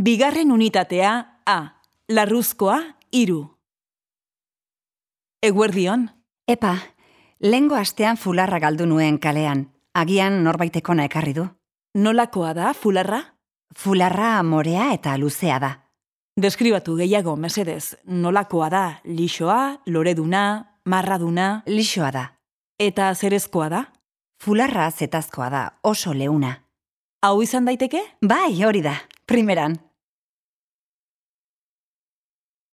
Bigarren unitatea A. Larruzkoa iru. Eguerdion, Epa, lengo astean fularra galdu nuen kalean. Agian norbaitekona ekarri du. nolakoa da fularra? Fularra morea eta luzea da. Deskribatu gehiago, mesedez, nolakoa da lixoa, loreduna, marraduna, Lixoa da. eta zerezkoa da? Fularra zetazkoa da, oso leuna. Hau izan daiteke? Bai, hori da, primerán.